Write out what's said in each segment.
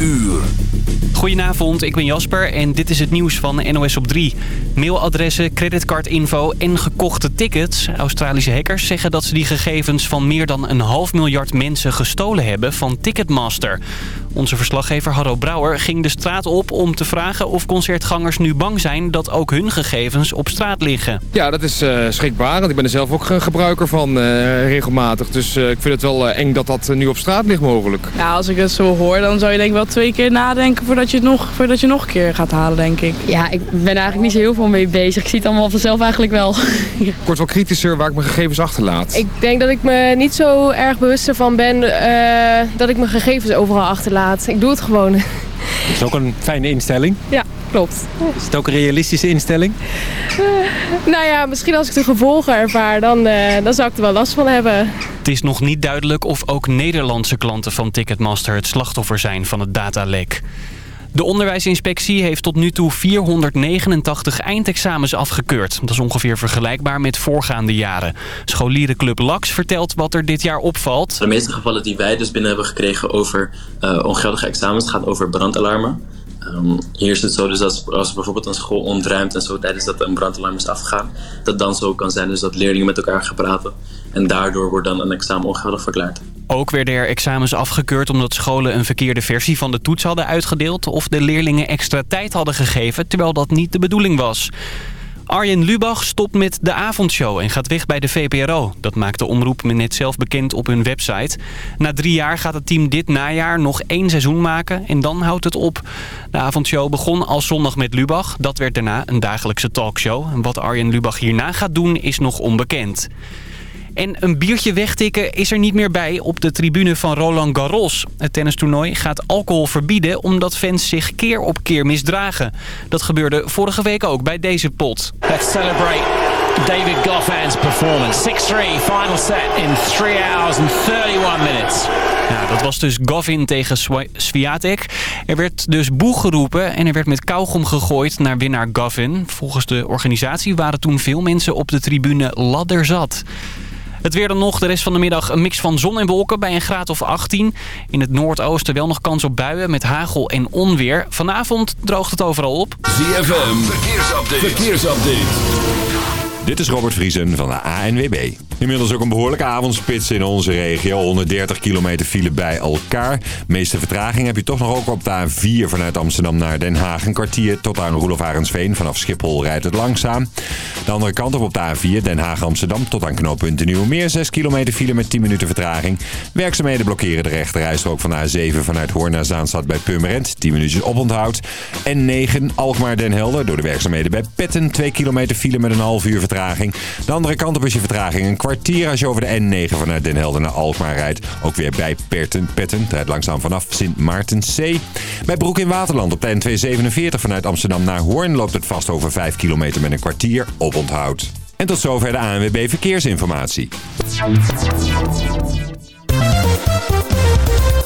uur. Goedenavond, ik ben Jasper en dit is het nieuws van NOS op 3. Mailadressen, creditcardinfo en gekochte tickets. Australische hackers zeggen dat ze die gegevens van meer dan een half miljard mensen gestolen hebben van Ticketmaster. Onze verslaggever Harro Brouwer ging de straat op om te vragen of concertgangers nu bang zijn dat ook hun gegevens op straat liggen. Ja, dat is uh, schrikbarend. Ik ben er zelf ook een gebruiker van uh, regelmatig. Dus uh, ik vind het wel eng dat dat nu op straat ligt mogelijk. Ja, als ik het zo hoor, dan zou je denk ik wel twee keer nadenken voordat je het nog, voordat je nog een keer gaat halen, denk ik. Ja, ik ben eigenlijk niet zo heel veel mee bezig. Ik zie het allemaal vanzelf eigenlijk wel. ik word wel kritischer waar ik mijn gegevens achterlaat. Ik denk dat ik me niet zo erg bewust ervan ben dat ik mijn gegevens overal achterlaat. Ik doe het gewoon. Dat is ook een fijne instelling. Ja, klopt. Is het ook een realistische instelling? Uh, nou ja, misschien als ik de gevolgen ervaar, dan, uh, dan zou ik er wel last van hebben. Het is nog niet duidelijk of ook Nederlandse klanten van Ticketmaster het slachtoffer zijn van het datalek. De onderwijsinspectie heeft tot nu toe 489 eindexamens afgekeurd. Dat is ongeveer vergelijkbaar met voorgaande jaren. Scholierenclub LAX vertelt wat er dit jaar opvalt. De meeste gevallen die wij dus binnen hebben gekregen over uh, ongeldige examens... gaat over brandalarmen. Um, hier is het zo dus dat als bijvoorbeeld een school ontruimt en zo tijdens dat een brandalarm is afgegaan, dat dan zo kan zijn dus dat leerlingen met elkaar gaan praten en daardoor wordt dan een examen ongeldig verklaard. Ook werden er examens afgekeurd omdat scholen een verkeerde versie van de toets hadden uitgedeeld of de leerlingen extra tijd hadden gegeven terwijl dat niet de bedoeling was. Arjen Lubach stopt met de avondshow en gaat weg bij de VPRO. Dat maakt de omroep me net zelf bekend op hun website. Na drie jaar gaat het team dit najaar nog één seizoen maken en dan houdt het op. De avondshow begon als zondag met Lubach. Dat werd daarna een dagelijkse talkshow. En wat Arjen Lubach hierna gaat doen is nog onbekend. En een biertje wegtikken is er niet meer bij op de tribune van Roland Garros. Het tennistoernooi gaat alcohol verbieden omdat fans zich keer op keer misdragen. Dat gebeurde vorige week ook bij deze pot. Let's celebrate David Goffman's performance. 6-3 final set in 3 hours and 31 minutes. Ja, dat was dus Goffin tegen Swiatek. Er werd dus boeg geroepen en er werd met kauwgom gegooid naar winnaar Goffin. Volgens de organisatie waren toen veel mensen op de tribune ladderzat. Het weer dan nog. De rest van de middag een mix van zon en wolken bij een graad of 18. In het noordoosten wel nog kans op buien met hagel en onweer. Vanavond droogt het overal op. ZFM, verkeersupdate. Dit is Robert Vriesen van de ANWB. Inmiddels ook een behoorlijke avondspits in onze regio. 130 kilometer file bij elkaar. meeste vertraging heb je toch nog ook op de A4 vanuit Amsterdam naar Den Haag. Een kwartier tot aan Roelof Arendsveen. Vanaf Schiphol rijdt het langzaam. De andere kant op op de A4 Den Haag-Amsterdam tot aan knooppunt Nieuwemeer. 6 kilometer file met 10 minuten vertraging. Werkzaamheden blokkeren de rechterrijstrook van de A7 vanuit Hoorn naar Zaanstad bij Purmerend. 10 minuutjes oponthoud. En 9 Alkmaar-Den Helder door de werkzaamheden bij Petten. 2 kilometer file met een half uur vertraging. De andere kant op is je vertraging een kwartier als je over de N9 vanuit Den Helder naar Alkmaar rijdt. Ook weer bij Perten, Petten. Rijdt langzaam vanaf Sint Maartenszee. Bij Broek in Waterland op de N247 vanuit Amsterdam naar Hoorn loopt het vast over 5 kilometer met een kwartier op onthoud. En tot zover de ANWB Verkeersinformatie.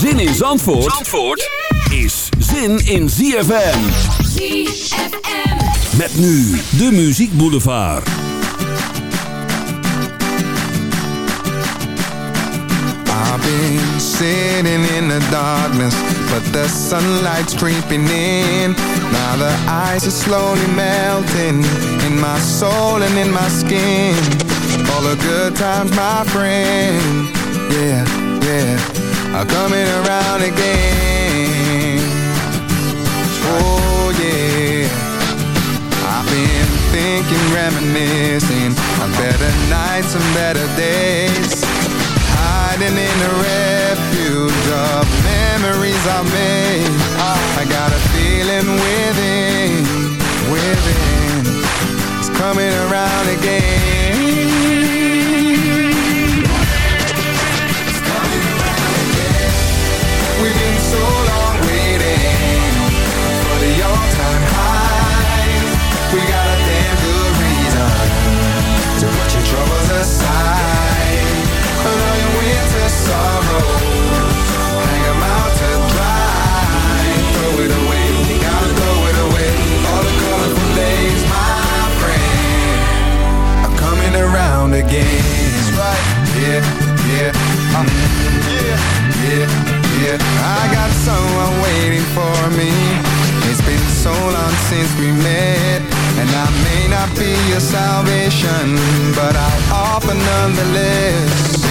Zin in Zandvoort, Zandvoort is zin in ZFM. ZFM. Met nu de Muziek Boulevard. I've been sitting in the darkness, but the sunlight's creeping in. Now the ice is slowly melting in my soul and in my skin. All the good times, my friend. Yeah, yeah. Are coming around again. Oh yeah, I've been thinking, reminiscing on better nights and better days. Hiding in the refuge of memories I made. I got a feeling within, within, it's coming around again. troubles aside Put all your winter sorrows. Hang them out to dry. Throw it away, you gotta throw it away All the colorful days, my friend Are coming around again. That's right, yeah, yeah. Uh, Yeah, yeah, yeah. I got someone waiting for me. It's been so long since we met. And I may not be your salvation But I'll offer nonetheless.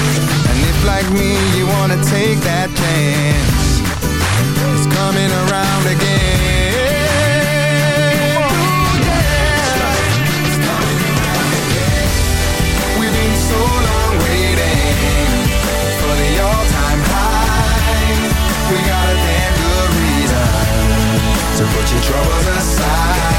And if like me you wanna take that chance It's coming around again. We got a damn To put your troubles aside.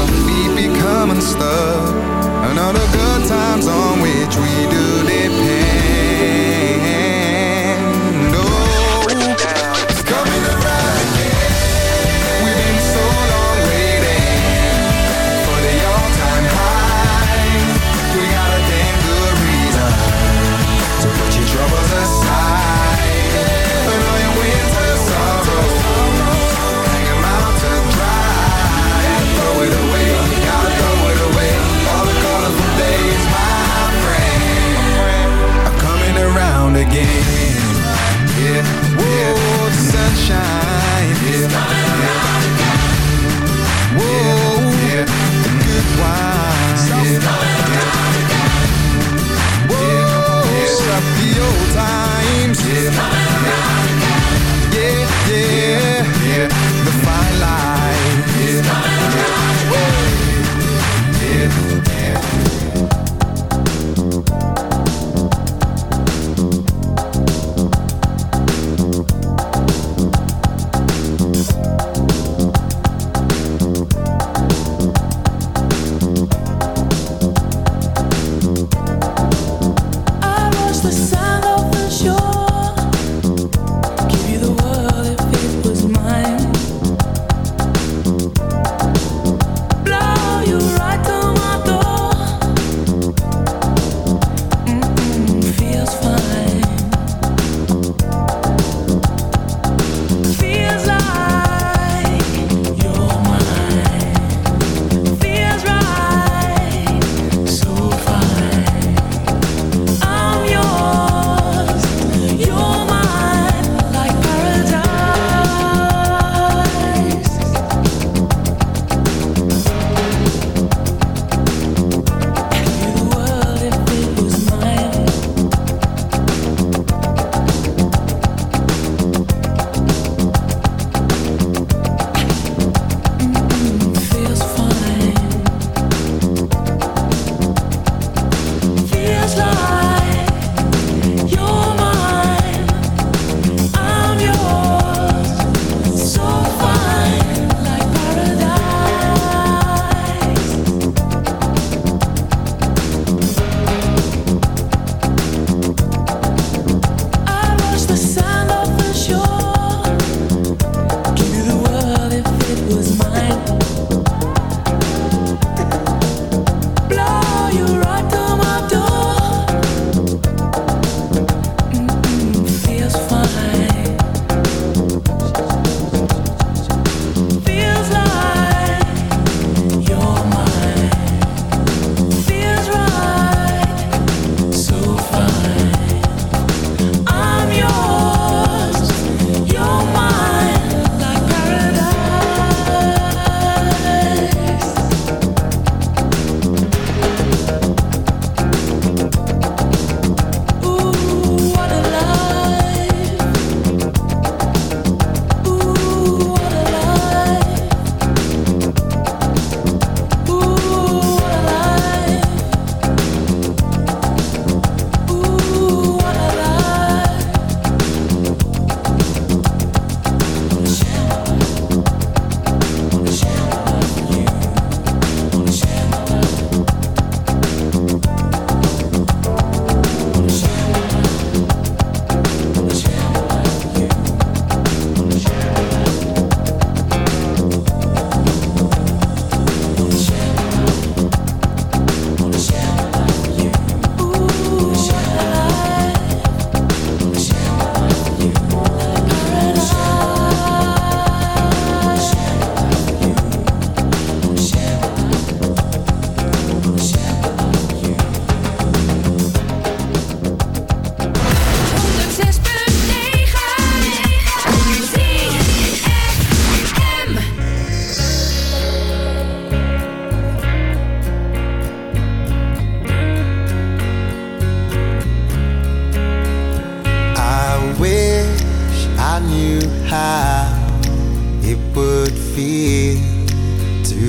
becoming stuck. And all the good times on which we do depend. again. Yeah, whoa, the sunshine. Yeah, yeah. Whoa, yeah, the good wine. Yeah, yeah. Whoa, stop the old times. Yeah, yeah, yeah, yeah.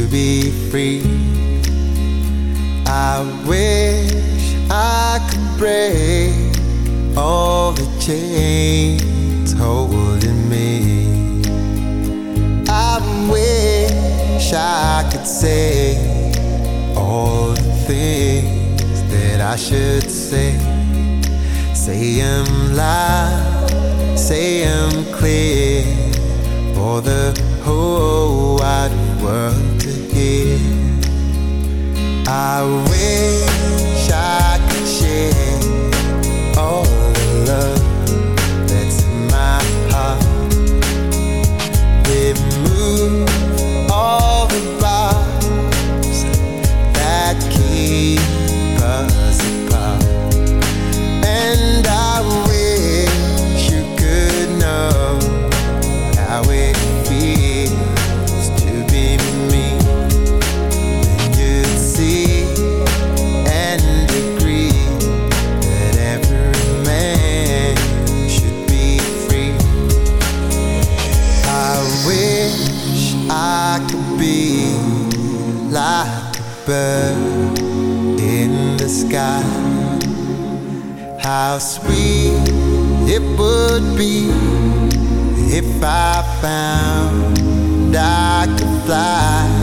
To be free. I wish I could break all the chains holding me. I wish I could say all the things that I should say. Say 'em loud, say 'em clear for the whole wide world hear. I wish I could share bird in the sky. How sweet it would be if I found I could fly.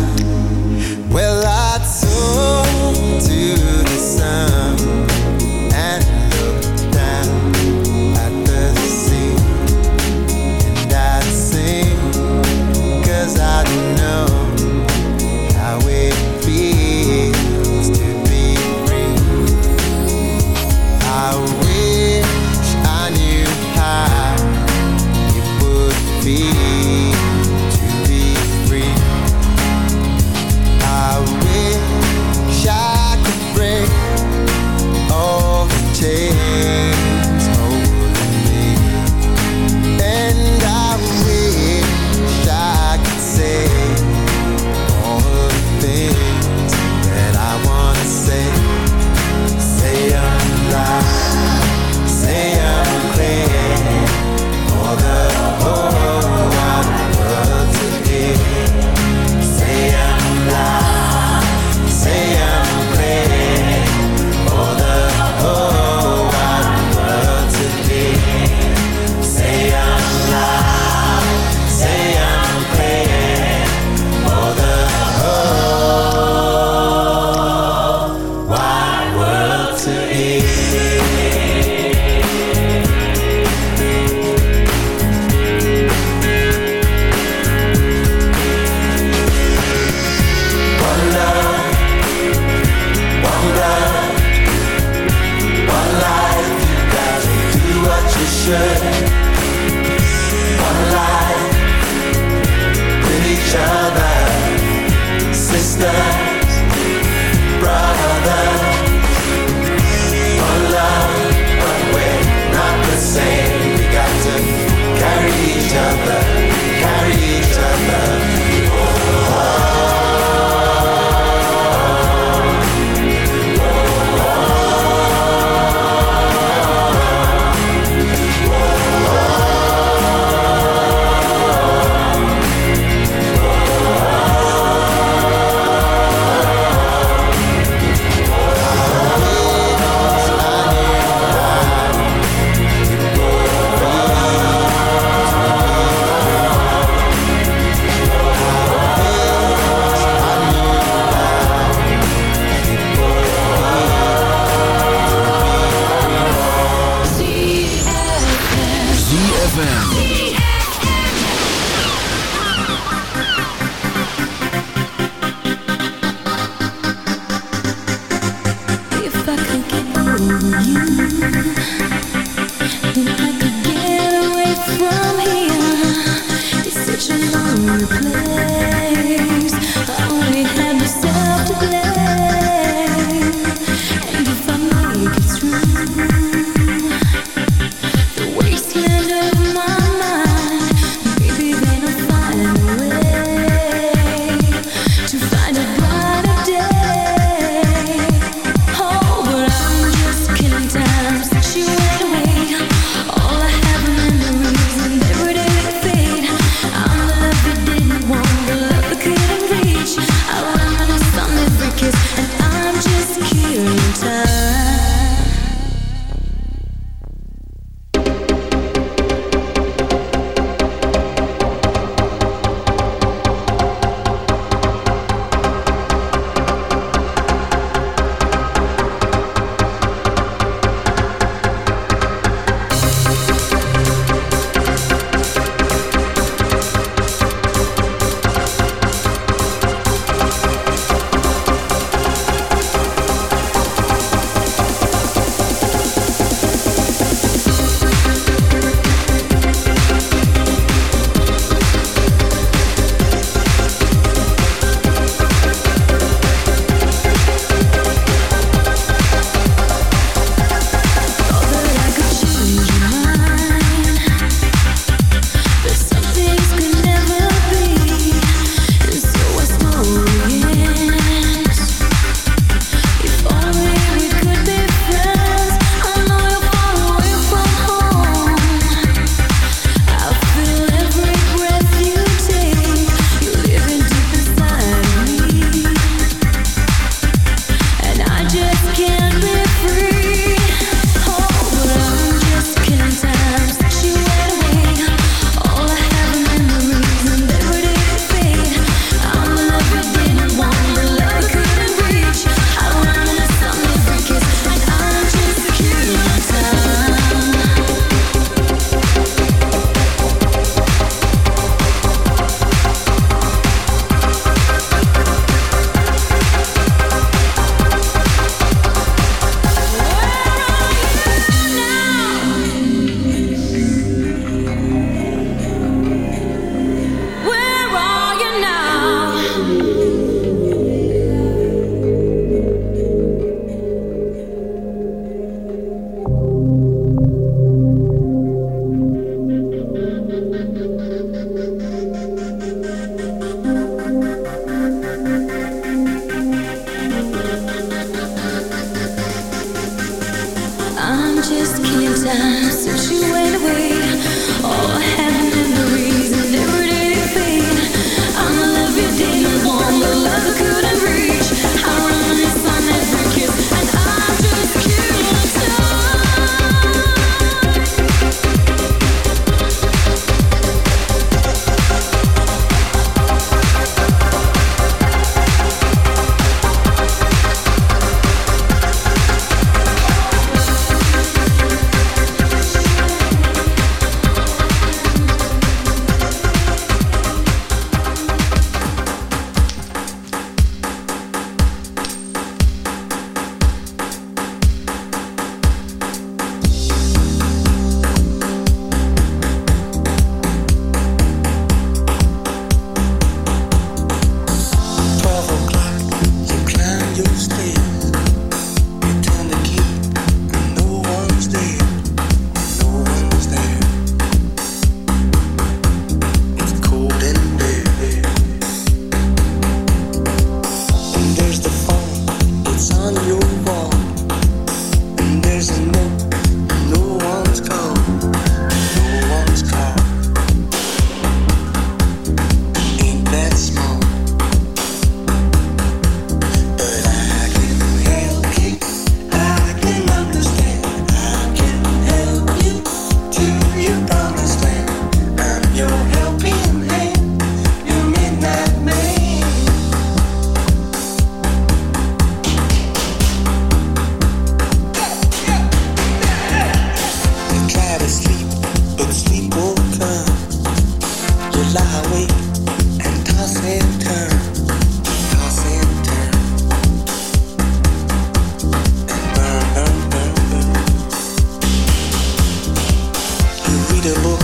read a book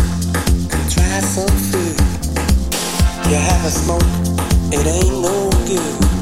and try some food. You have a smoke, it ain't no good.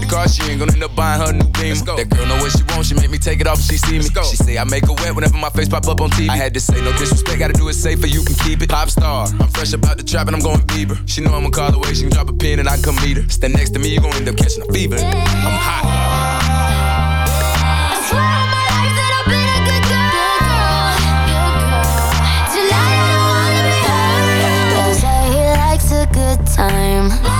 Even. The car, she ain't gonna end up buying her a new beam. That girl know what she wants, she make me take it off if she see me. She say I make her wet whenever my face pop up on TV. I had to say no disrespect, gotta do it safer, you can keep it. Pop star, I'm fresh about the trap and I'm going Bieber. She know I'ma call the way, she can drop a pin and I come meet her. Stand next to me, you gon' end up catching a fever. I'm hot. They say he likes a good time.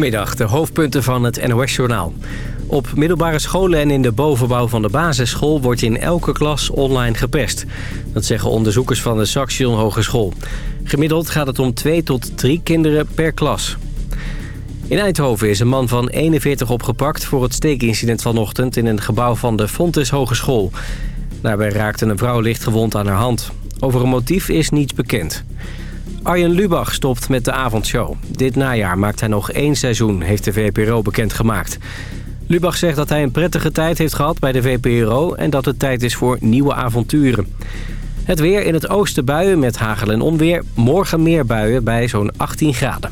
Goedemiddag, de hoofdpunten van het NOS-journaal. Op middelbare scholen en in de bovenbouw van de basisschool wordt in elke klas online gepest. Dat zeggen onderzoekers van de Saxion Hogeschool. Gemiddeld gaat het om 2 tot 3 kinderen per klas. In Eindhoven is een man van 41 opgepakt voor het steekincident vanochtend in een gebouw van de Fontes Hogeschool. Daarbij raakte een vrouw lichtgewond aan haar hand. Over een motief is niets bekend. Arjen Lubach stopt met de avondshow. Dit najaar maakt hij nog één seizoen, heeft de VPRO bekendgemaakt. Lubach zegt dat hij een prettige tijd heeft gehad bij de VPRO... en dat het tijd is voor nieuwe avonturen. Het weer in het oosten buien met hagel en onweer. Morgen meer buien bij zo'n 18 graden.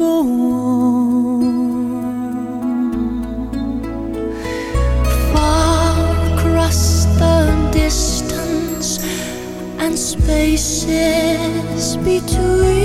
Go on. Far across the distance and spaces between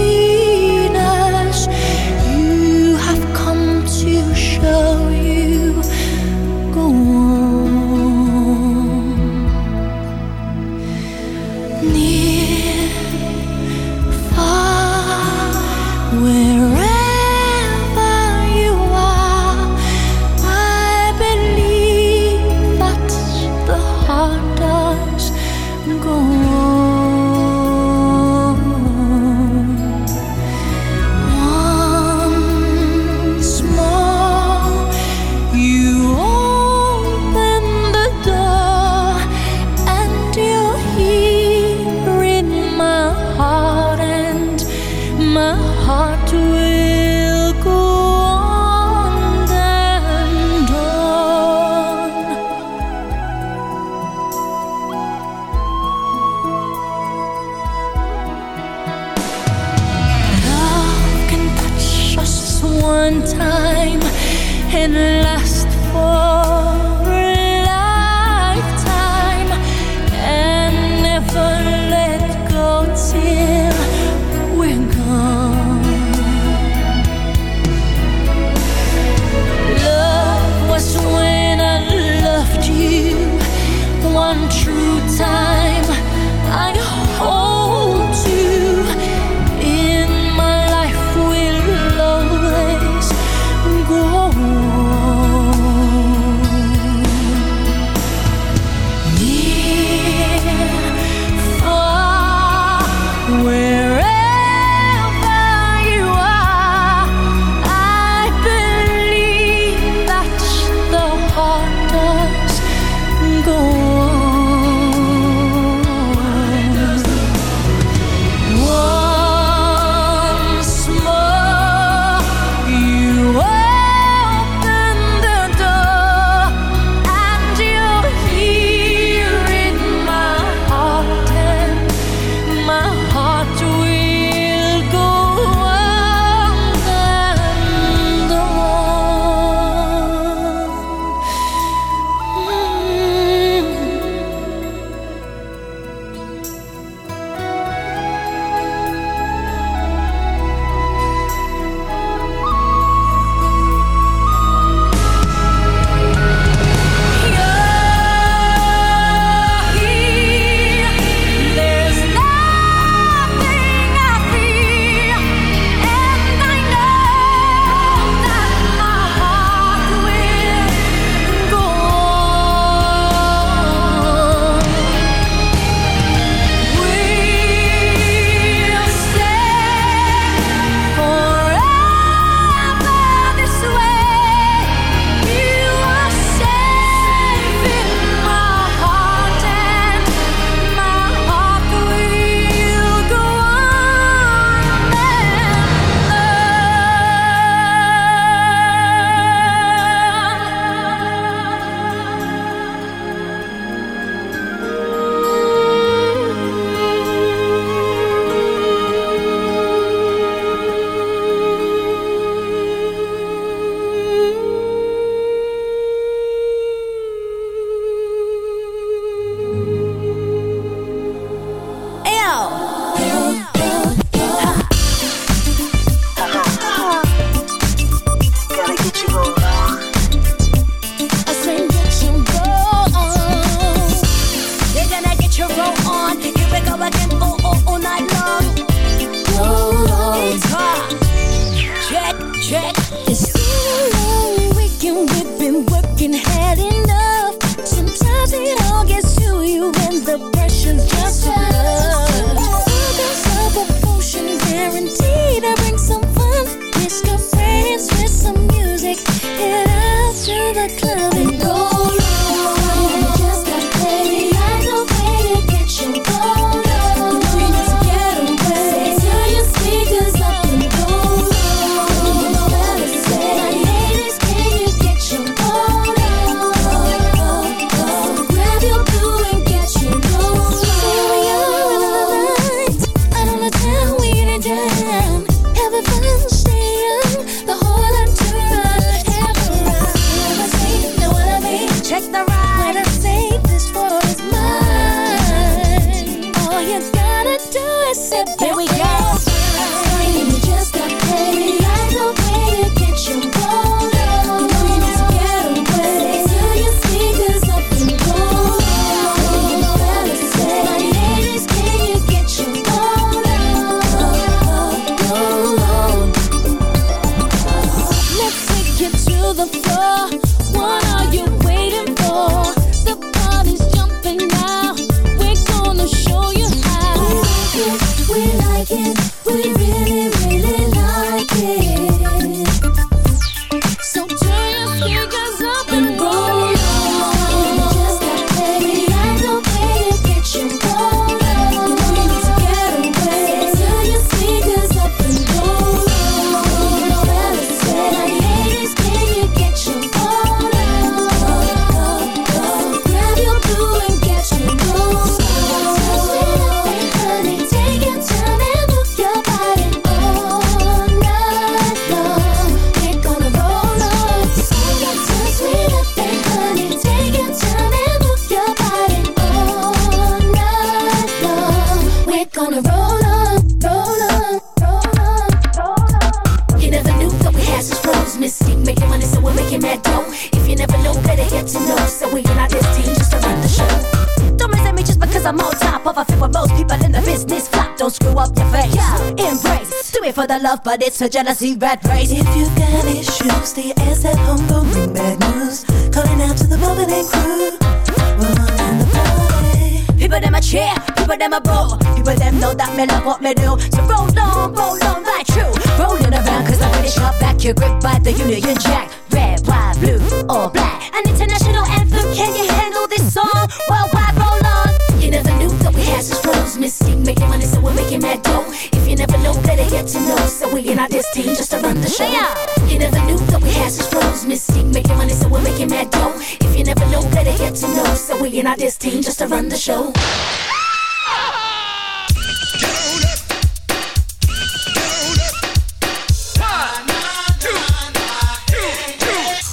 it's a jealousy rat race. If you got issues, stay your ass at home, don't bring bad news. Calling out to the moving and crew. all in the party. People them a cheer, people them a boo. People them know that me love what me do. So roll on, roll on like you. Rolling around cause I'm pretty sharp back. You're gripped by the Union Jack. Red, white, blue, or black. An international anthem, can you handle this song? Worldwide, roll on. You never knew that we had such flows. Mystique making money, so we're making that dough. You never know better it yet to know. So we in our destiny, just to run the show. Leon. You never knew that we had such flows. Mystique making money, so we're making mad dough. If you never know better it yet to know. So we in our destiny, just to run the show.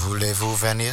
Voulez-vous venir?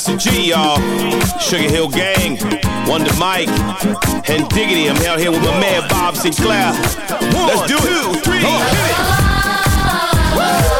Master Gee, y'all. Sugar Hill Gang, Wonder Mike, and Diggity. I'm out here with my man Bob Sinclar. Let's do it. Come on, hit it.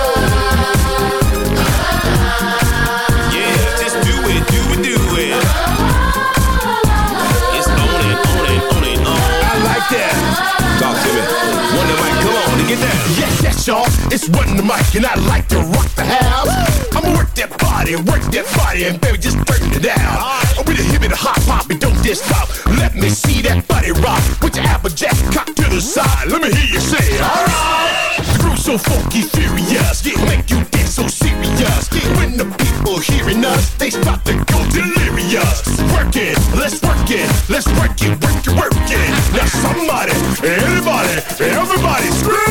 get down. Yes, yes, y'all. It's run the mic, and I like to rock the house. I'ma work that body, work that body, and baby, just turn it down. Oh, I'm with a hip and a hop hop, and don't stop. Let me see that body rock. Put your applejack cock to the side. Let me hear you say, alright. The groove's so funky, furious, yeah, make you dance so serious. When the people hearing us, they start to go delirious. Work it, let's work it, let's work it, work it, work it. Now somebody, anybody, everybody scream!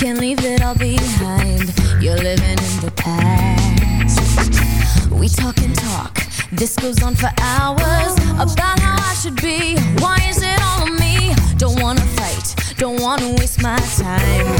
can leave it all behind. You're living in the past. We talk and talk. This goes on for hours about how I should be. Why is it all on me? Don't wanna fight. Don't wanna waste my time.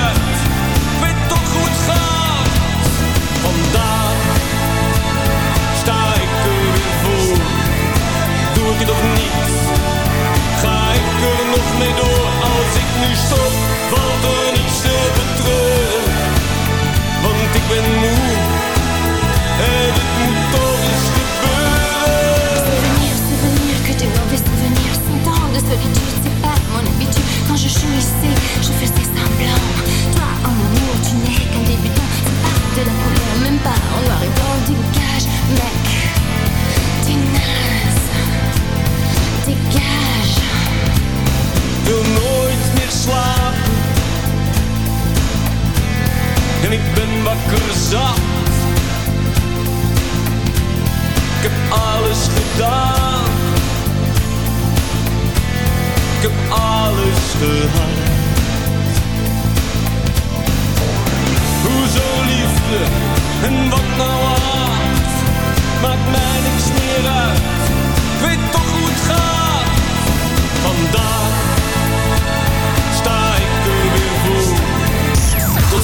Nog mee door? Als ik nu stop, valt Wakker. Ik heb alles gedaan. Ik heb alles gehad. Hoezo liefde en wat nou haat? Maakt mij niks meer uit.